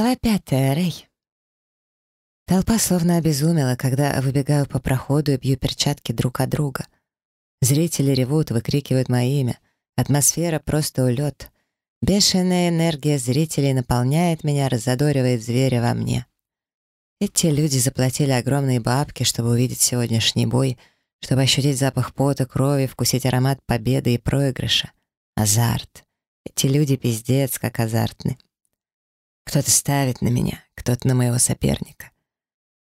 Глава пятая, Рэй. Толпа словно обезумела, когда выбегаю по проходу и бью перчатки друг от друга. Зрители ревут, выкрикивают мое имя. Атмосфера просто улет. Бешеная энергия зрителей наполняет меня, раззадоривает зверя во мне. Эти люди заплатили огромные бабки, чтобы увидеть сегодняшний бой, чтобы ощутить запах пота, крови, вкусить аромат победы и проигрыша. Азарт. Эти люди пиздец, как азартны. Кто-то ставит на меня, кто-то на моего соперника.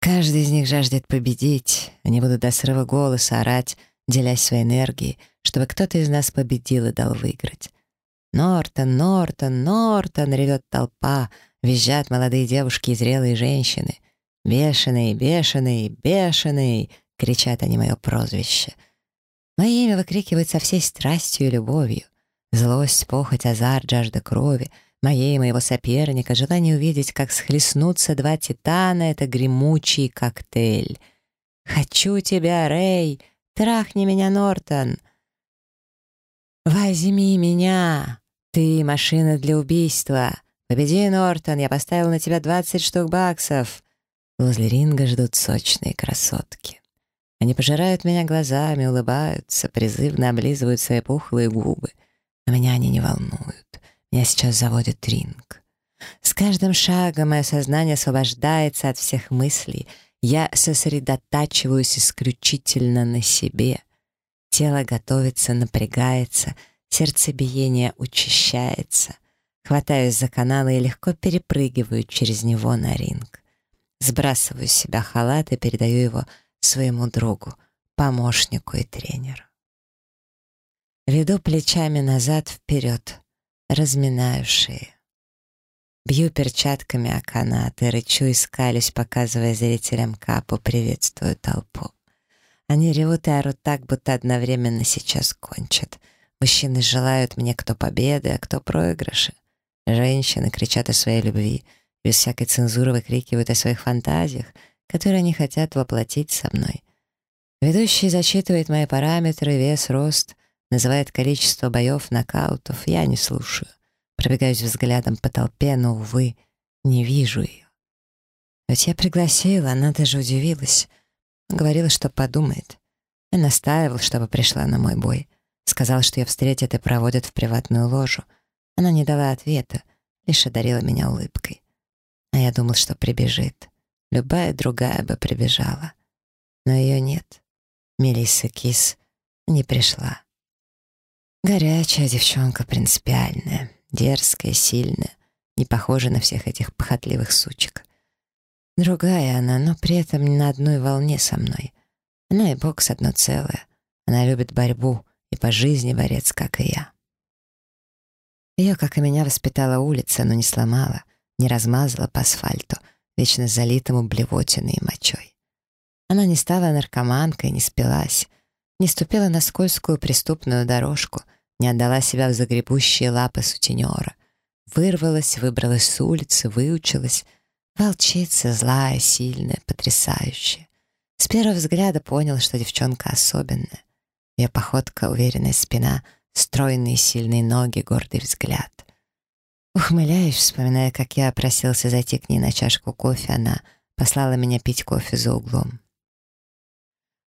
Каждый из них жаждет победить. Они будут до срыва голоса орать, делясь своей энергией, чтобы кто-то из нас победил и дал выиграть. «Нортон, Нортон, Нортон!» — ревет толпа, визжат молодые девушки и зрелые женщины. «Бешеный, бешеный, бешеный!» — кричат они мое прозвище. Мое имя выкрикивают со всей страстью и любовью. Злость, похоть, азарт, жажда крови — моей и моего соперника, желание увидеть, как схлестнутся два титана — это гремучий коктейль. «Хочу тебя, Рэй! Трахни меня, Нортон!» «Возьми меня! Ты машина для убийства! Победи, Нортон! Я поставил на тебя двадцать штук баксов!» Возле ринга ждут сочные красотки. Они пожирают меня глазами, улыбаются, призывно облизывают свои пухлые губы. Но меня они не волнуют. Меня сейчас заводит ринг. С каждым шагом мое сознание освобождается от всех мыслей. Я сосредотачиваюсь исключительно на себе. Тело готовится, напрягается, сердцебиение учащается. Хватаюсь за каналы и легко перепрыгиваю через него на ринг. Сбрасываю с себя халат и передаю его своему другу, помощнику и тренеру. Веду плечами назад-вперед, разминаю шею. Бью перчатками о канаты, рычу и скалюсь, показывая зрителям капу, приветствую толпу. Они ревут и орут так, будто одновременно сейчас кончат. Мужчины желают мне кто победы, а кто проигрыши. Женщины кричат о своей любви, без всякой цензуры выкрикивают о своих фантазиях, которые они хотят воплотить со мной. Ведущий зачитывает мои параметры, вес, рост — Называет количество боев, нокаутов. Я не слушаю. Пробегаюсь взглядом по толпе, но, увы, не вижу ее. Ведь я пригласила, она даже удивилась. Говорила, что подумает. Я настаивал, чтобы пришла на мой бой. Сказал, что ее встретят и проводят в приватную ложу. Она не дала ответа, лишь одарила меня улыбкой. А я думал, что прибежит. Любая другая бы прибежала. Но ее нет. Мелисса Кис не пришла. Горячая девчонка, принципиальная, дерзкая, сильная, не похожа на всех этих похотливых сучек. Другая она, но при этом не на одной волне со мной. Она и бокс одно целое. Она любит борьбу и по жизни борец, как и я. Ее, как и меня, воспитала улица, но не сломала, не размазала по асфальту, вечно залитому блевотиной и мочой. Она не стала наркоманкой, не спилась, не ступила на скользкую преступную дорожку, не отдала себя в загребущие лапы сутенера. Вырвалась, выбралась с улицы, выучилась. Волчица, злая, сильная, потрясающая. С первого взгляда понял, что девчонка особенная. Ее походка, уверенная спина, стройные сильные ноги, гордый взгляд. Ухмыляюсь, вспоминая, как я просился зайти к ней на чашку кофе, она послала меня пить кофе за углом.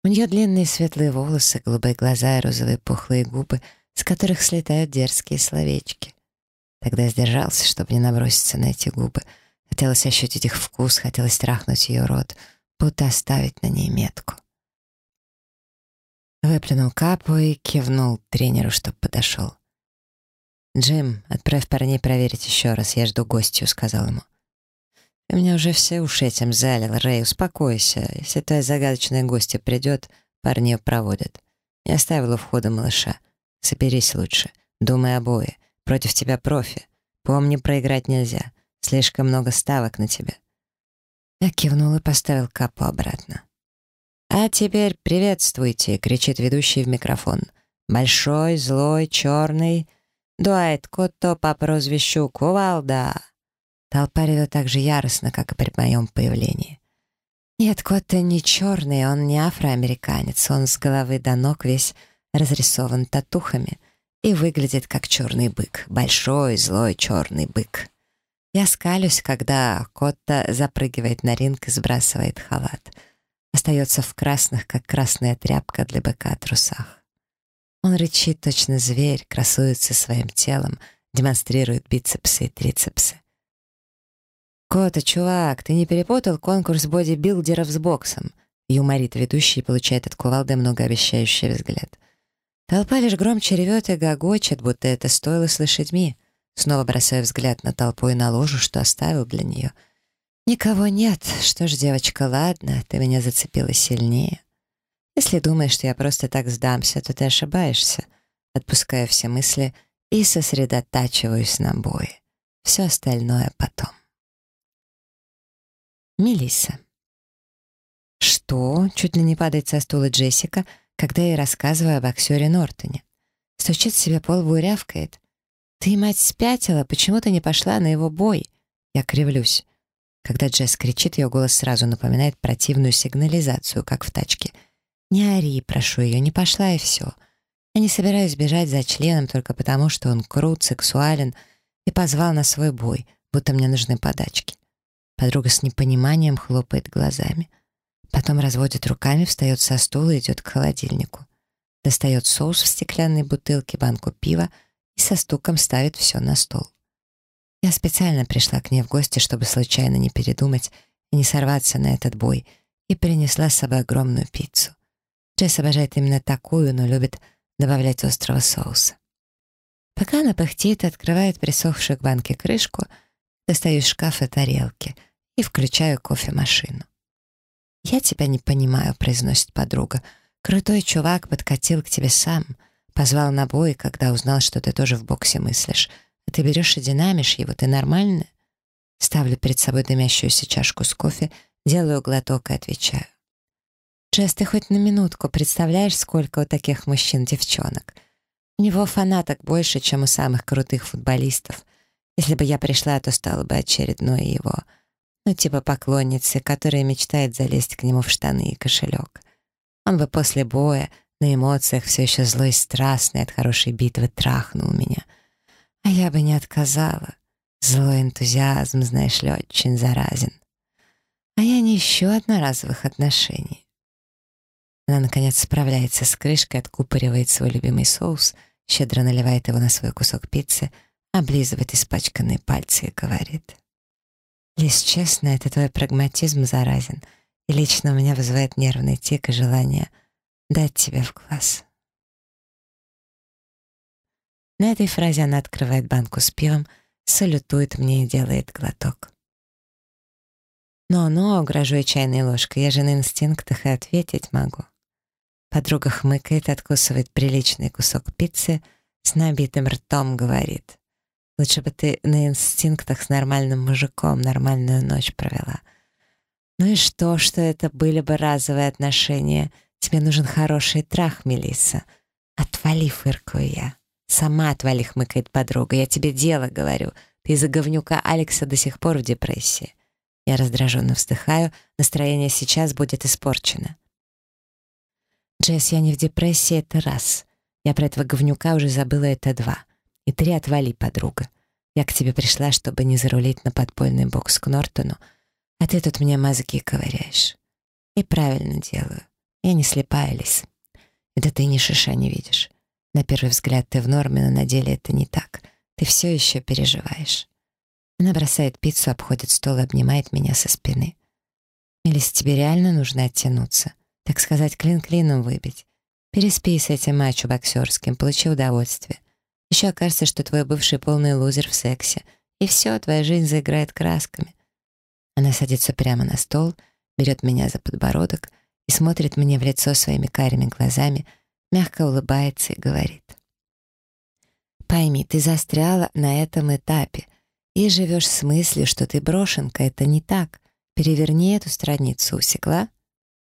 У нее длинные светлые волосы, голубые глаза и розовые пухлые губы, с которых слетают дерзкие словечки. Тогда сдержался, чтобы не наброситься на эти губы. Хотелось ощутить их вкус, хотелось трахнуть ее рот, будто оставить на ней метку. Выплюнул капу и кивнул тренеру, чтоб подошел. «Джим, отправь парней проверить еще раз, я жду гостью», — сказал ему. Ты меня уже все уши этим залил, Рэй, успокойся. Если твоя загадочная гостья придет, парни ее проводят. Не оставил у входа малыша. Соберись лучше. Думай обои. Против тебя профи. Помни, проиграть нельзя. Слишком много ставок на тебя. Я кивнул и поставил капу обратно. «А теперь приветствуйте!» — кричит ведущий в микрофон. «Большой, злой, черный. Дуайт Котто по прозвищу Кувалда!» Толпа ревет так же яростно, как и при моем появлении. Нет, кот-то не черный, он не афроамериканец, он с головы до ног весь разрисован татухами и выглядит как черный бык, большой злой черный бык. Я скалюсь, когда Котта запрыгивает на ринг и сбрасывает халат. Остается в красных, как красная тряпка для быка, трусах. Он рычит, точно зверь, красуется своим телом, демонстрирует бицепсы и трицепсы. «Кота, чувак, ты не перепутал конкурс бодибилдеров с боксом?» Юморит ведущий и получает от кувалды многообещающий взгляд. Толпа лишь громче ревет и гогочет, будто это стоило с лошадьми. Снова бросаю взгляд на толпу и на ложу, что оставил для нее. «Никого нет. Что ж, девочка, ладно, ты меня зацепила сильнее. Если думаешь, что я просто так сдамся, то ты ошибаешься. Отпускаю все мысли и сосредотачиваюсь на бое. Все остальное потом». Мелисса. «Что?» — чуть ли не падает со стула Джессика, когда я рассказываю о боксере Нортоне. Стучит себе по лбу и рявкает. «Ты, мать, спятила? Почему ты не пошла на его бой?» Я кривлюсь. Когда Джесс кричит, ее голос сразу напоминает противную сигнализацию, как в тачке. «Не ори, прошу ее, не пошла и все. Я не собираюсь бежать за членом только потому, что он крут, сексуален и позвал на свой бой, будто мне нужны подачки. Подруга с непониманием хлопает глазами. Потом разводит руками, встает со стула и идет к холодильнику. Достает соус в стеклянной бутылке, банку пива и со стуком ставит все на стол. Я специально пришла к ней в гости, чтобы случайно не передумать и не сорваться на этот бой, и принесла с собой огромную пиццу. Джесс обожает именно такую, но любит добавлять острого соуса. Пока она пыхтит, открывает присохшую к банке крышку — Достаю из шкафа тарелки и включаю кофемашину. «Я тебя не понимаю», — произносит подруга. «Крутой чувак подкатил к тебе сам, позвал на бой, когда узнал, что ты тоже в боксе мыслишь. А ты берешь и динамишь его, ты нормальная?» Ставлю перед собой дымящуюся чашку с кофе, делаю глоток и отвечаю. «Джесс, ты хоть на минутку представляешь, сколько у таких мужчин-девчонок? У него фанаток больше, чем у самых крутых футболистов. Если бы я пришла, то стала бы очередной его. Ну, типа поклонницы, которая мечтает залезть к нему в штаны и кошелек. Он бы после боя, на эмоциях, все еще злой и страстный от хорошей битвы трахнул меня. А я бы не отказала. Злой энтузиазм, знаешь ли, очень заразен. А я не ищу одноразовых отношений. Она, наконец, справляется с крышкой, откупоривает свой любимый соус, щедро наливает его на свой кусок пиццы — облизывает испачканные пальцы и говорит. «Лиз, честно, это твой прагматизм заразен, и лично у меня вызывает нервный тик и желание дать тебе в глаз». На этой фразе она открывает банку с пивом, салютует мне и делает глоток. «Но-но», — угрожаю чайной ложкой, я же на инстинктах и ответить могу. Подруга хмыкает, откусывает приличный кусок пиццы, с набитым ртом говорит. Лучше бы ты на инстинктах с нормальным мужиком нормальную ночь провела. Ну и что, что это были бы разовые отношения? Тебе нужен хороший трах, Мелисса. Отвали, фыркаю я. Сама отвали, хмыкает подруга. Я тебе дело говорю. Ты из-за говнюка Алекса до сих пор в депрессии. Я раздраженно вздыхаю. Настроение сейчас будет испорчено. Джесс, я не в депрессии, это раз. Я про этого говнюка уже забыла, это два. И три отвали, подруга. Я к тебе пришла, чтобы не зарулить на подпольный бокс к Нортону, а ты тут мне мозги ковыряешь. И правильно делаю. Я не слепая, Лис. Это ты ни шиша не видишь. На первый взгляд ты в норме, но на деле это не так. Ты все еще переживаешь. Она бросает пиццу, обходит стол и обнимает меня со спины. Элис, тебе реально нужно оттянуться. Так сказать, клин клином выбить. Переспи с этим матчу боксерским, получи удовольствие. Еще окажется, что твой бывший полный лузер в сексе. И все, твоя жизнь заиграет красками. Она садится прямо на стол, берет меня за подбородок и смотрит мне в лицо своими карими глазами, мягко улыбается и говорит. «Пойми, ты застряла на этом этапе и живешь с мыслью, что ты брошенка. Это не так. Переверни эту страницу, усекла?»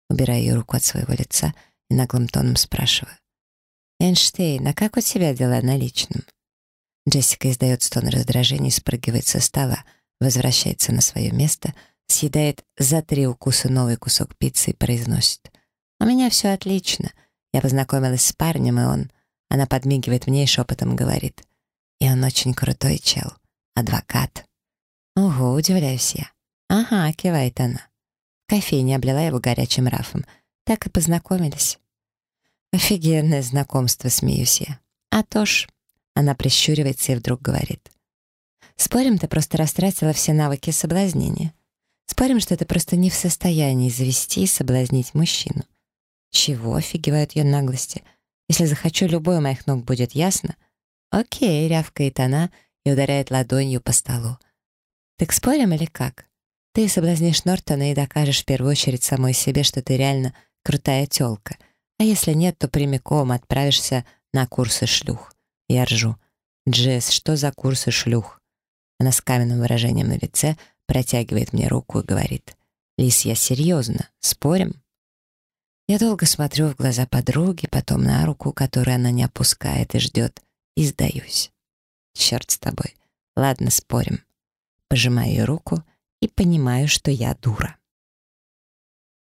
Убираю ее руку от своего лица и наглым тоном спрашиваю. «Эйнштейн, а как у тебя дела на личном?» Джессика издает стон раздражения спрыгивает со стола, возвращается на свое место, съедает за три укуса новый кусок пиццы и произносит. «У меня все отлично. Я познакомилась с парнем, и он...» Она подмигивает мне и шепотом говорит. «И он очень крутой чел. Адвокат». Ого, удивляюсь я. Ага, кивает она. В облила его горячим рафом. Так и познакомились. Офигенное знакомство, смеюсь я. А то ж. Она прищуривается и вдруг говорит. Спорим, ты просто растратила все навыки соблазнения. Спорим, что ты просто не в состоянии завести и соблазнить мужчину. Чего офигевает ее наглости? Если захочу, любой моих ног будет ясно. Окей, рявкает она и ударяет ладонью по столу. Так спорим или как? Ты соблазнишь Нортона и докажешь в первую очередь самой себе, что ты реально крутая тёлка. А если нет, то прямиком отправишься на курсы шлюх. Я ржу. Джесс, что за курсы шлюх? Она с каменным выражением на лице протягивает мне руку и говорит. «Лис, я серьезно. Спорим?» Я долго смотрю в глаза подруги, потом на руку, которую она не опускает и ждет, и сдаюсь. Черт с тобой. Ладно, спорим. Пожимаю ее руку и понимаю, что я дура.